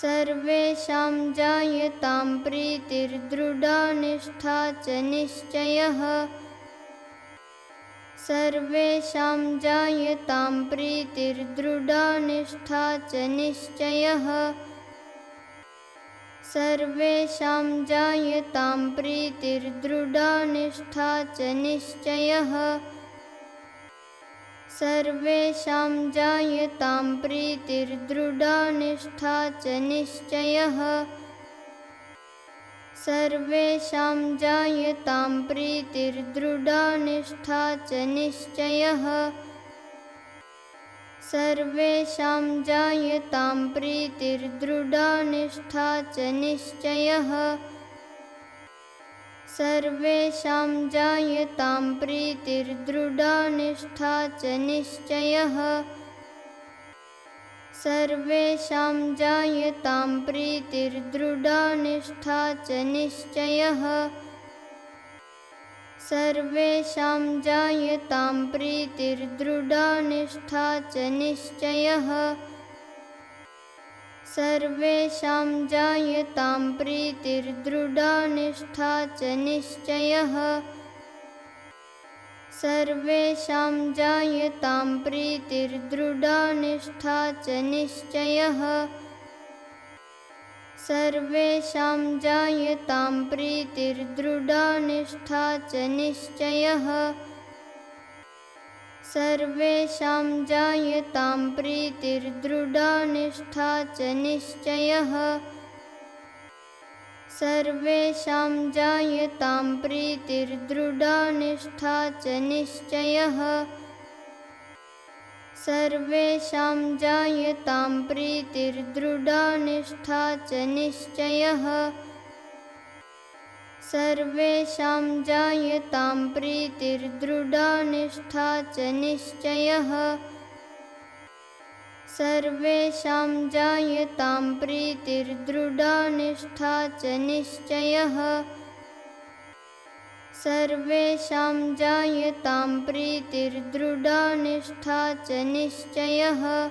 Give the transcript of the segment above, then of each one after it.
सर्वेषां जायतां प्रीतिर्दृढा निष्ठा च निश्चयः। सर्वेषां जायतां प्रीतिर्दृढा निष्ठा च निश्चयः। सर्वेषां जायतां प्रीतिर्दृढा निष्ठा च निश्चयः सर्वेषां जायतां प्रीतिर्दृढा निष्ठा च निश्चयः। सर्वेषां जायतां प्रीतिर्दृढा निष्ठा च निश्चयः। सर्वेषां जायतां प्रीतिर्दृढा निष्ठा च निश्चयः सर्वेषां जायतां प्रीतिर्दृढा निष्ठा च निश्चयः। सर्वेषां जायतां प्रीतिर्दृढा निष्ठा च निश्चयः। सर्वेषां जायतां प्रीतिर्दृढा निष्ठा च निश्चयः सर्वेषां जायतां प्रीतिर्दृढा निष्ठा च निश्चयः। सर्वेषां जायतां प्रीतिर्दृढा निष्ठा च निश्चयः। सर्वेषां जायतां प्रीतिर्दृढा निष्ठा च निश्चयः सर्वेषां जायतां प्रीतिर्दृढा निष्ठा च निश्चयः। सर्वेषां जायतां प्रीतिर्दृढा निष्ठा च निश्चयः। सर्वेषां जायतां प्रीतिर्दृढा निष्ठा च निश्चयः सर्वेषां जायतां प्रीतिर्दृढा निष्ठा च निश्चयः। सर्वेषां जायतां प्रीतिर्दृढा निष्ठा च निश्चयः। सर्वेषां जायतां प्रीतिर्दृढा निष्ठा च निश्चयः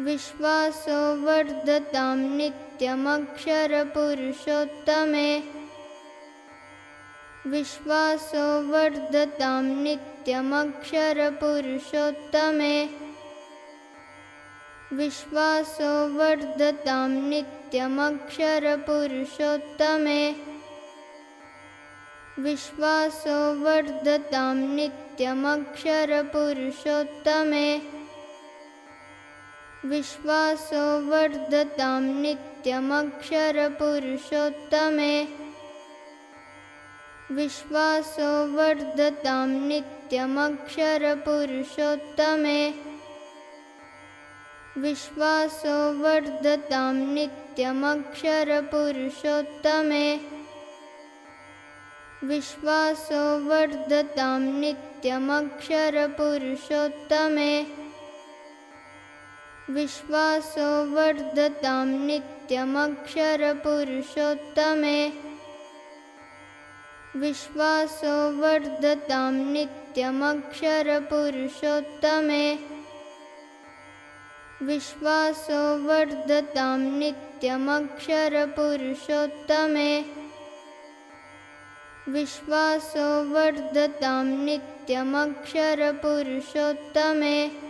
विश्वासो वर्धतां नित्यमक्षरपुरुषोत्तमे। विश्वासो वर्धतां नित्यमक्षरपुरुषोत्तमे। विश्वासो वर्धतां नित्यमक्षरपुरुषोत्तमे। विश्वासो वर्धतां नित्यमक्षरपुरुषोत्तमे विश्वासो वर्धतां नित्यमक्षरपुरुषोत्तमे। विश्वासो वर्धतां नित्यमक्षरपुरुषोत्तमे। विश्वासो वर्धतां नित्यमक्षरपुरुषोत्तमे। विश्वासो वर्धतां नित्यमक्षरपुरुषोत्तमे विश्वासो वर्धतां नित्यमक्षरपुरुषोत्तमे। विश्वासो वर्धतां नित्यमक्षरपुरुषोत्तमे। विश्वासो वर्धतां नित्यमक्षरपुरुषोत्तमे। विश्वासो वर्धतां नित्यमक्षरपुरुषोत्तमे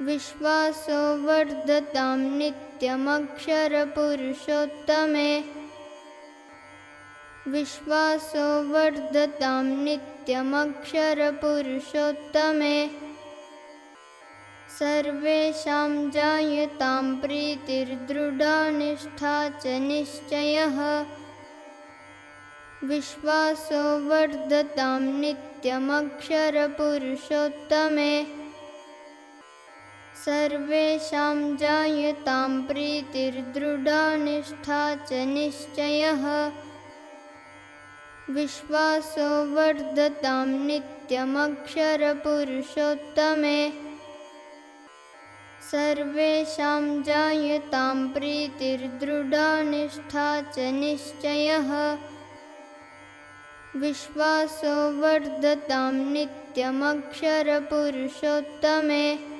विश्वासो वर्धतां नित्यमक्षरपुरुषोत्तमे। विश्वासो वर्धतां नित्यमक्षरपुरुषोत्तमे। सर्वेषां जायतां प्रीतिर्दृढा निष्ठा च निश्चयः। विश्वासो वर्धतां नित्यमक्षरपुरुषोत्तमे सर्वेषां जायतां प्रीतिर्दृढा निष्ठा च निश्चयः। विश्वासो वर्धतां नित्यमक्षरपुरुषोत्तमे। सर्वेषां जायतां प्रीतिर्दृढा निष्ठा च निश्चयः। विश्वासो वर्धतां नित्यमक्षरपुरुषोत्तमे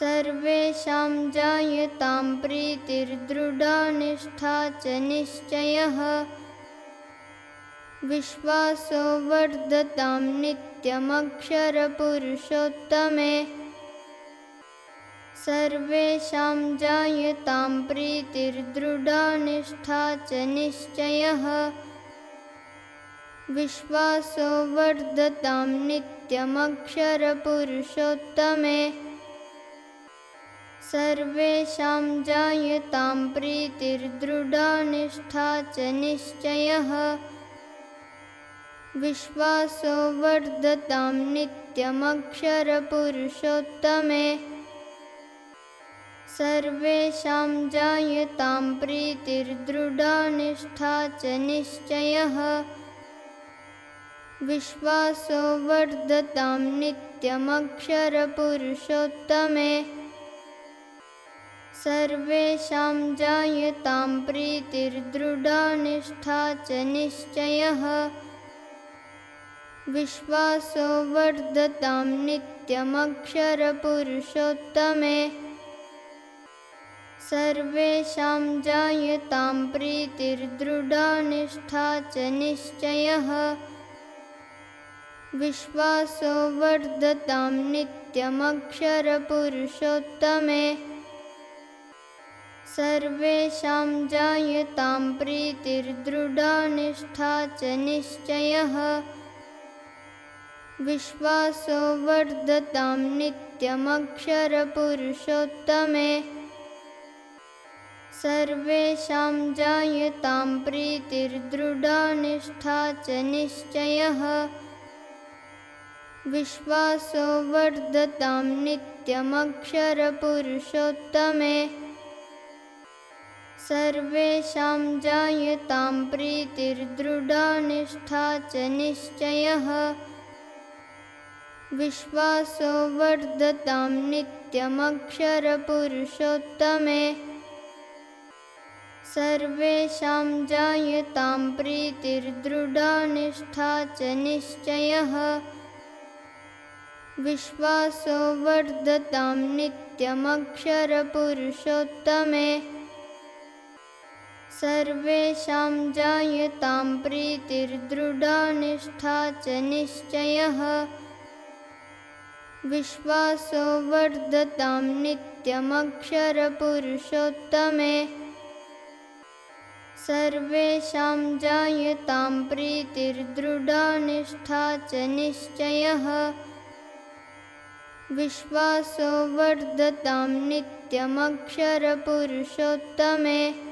सर्वेषां जायतां प्रीतिर्दृढा निष्ठा च निश्चयः। विश्वासो वर्धतां नित्यमक्षरपुरुषोत्तमे। सर्वेषां जायतां प्रीतिर्दृढा निष्ठा च निश्चयः। विश्वासो वर्धतां नित्यमक्षरपुरुषोत्तमे सर्वेषां जायतां प्रीतिर्दृढा निष्ठा च निश्चयः। विश्वासो वर्धतां नित्यमक्षरपुरुषोत्तमे। सर्वेषां जायतां प्रीतिर्दृढा निष्ठा च निश्चयः। विश्वासो वर्धतां नित्यमक्षरपुरुषोत्तमे सर्वेषां जायतां प्रीतिर्दृढा निष्ठा च निश्चयः। विश्वासो वर्धतां नित्यमक्षरपुरुषोत्तमे। सर्वेषां जायतां प्रीतिर्दृढा निष्ठा च निश्चयः। विश्वासो वर्धतां नित्यमक्षरपुरुषोत्तमे सर्वेषां जायतां प्रीतिर्दृढा निष्ठा च निश्चयः। विश्वासो, वर्धतां नित्यमक्षरपुरुषोत्तमे। सर्वेषां जायतां प्रीतिर्दृढा निष्ठा च निश्चयः। विश्वासो वर्धतां नित्यमक्षरपुरुषोत्तमे सर्वेषां जायतां प्रीतिर्दृढा निष्ठा च निश्चयः। विश्वासो, वर्धतां नित्यमक्षरपुरुषोत्तमे। सर्वेषां जायतां प्रीतिर्दृढा निष्ठा च निश्चयः। विश्वासो, वर्धतां नित्यमक्षरपुरुषोत्तमे सर्वेषां जायतां प्रीतिर्दृढा निष्ठा च निश्चयः। विश्वासो वर्धतां नित्यमक्षरपुरुषोत्तमे। सर्वेषां जायतां प्रीतिर्दृढा निष्ठा च निश्चयः विश्वासो, วิ श्वासो वर्धतां नित्यमक्षरपुरुषोत्तमे वर्धतां नित्यमक्षरपुरुषोत्तमे सर्वेषां जायतां प्रीतिर्दृढा निष्ठा च निश्चयः विश्वासो वर्धतां नित्यमक्षरपुरुषोत्तमे सर्वेषां जायतां प्रीतिर्दृढा निष्ठा च निश्चयः विश्वासो, วิ श्वासो वर्धतां नित्यमक्षरपुरुषोत्तमे वर्धतां नित्यमक्षरपुरुषोत्तमे सर्वेषां जायतां प्रीतिर्दृढा निष्ठा च निश्चयः विश्वासो वर्धतां नित्यमक्षरपुरुषोत्तमे सर्वेषां जायतां प्रीतिर्दृढा निष्ठा च निश्चयः। विश्वासो वर्धतां नित्यमक्षरपुरुषोत्तमे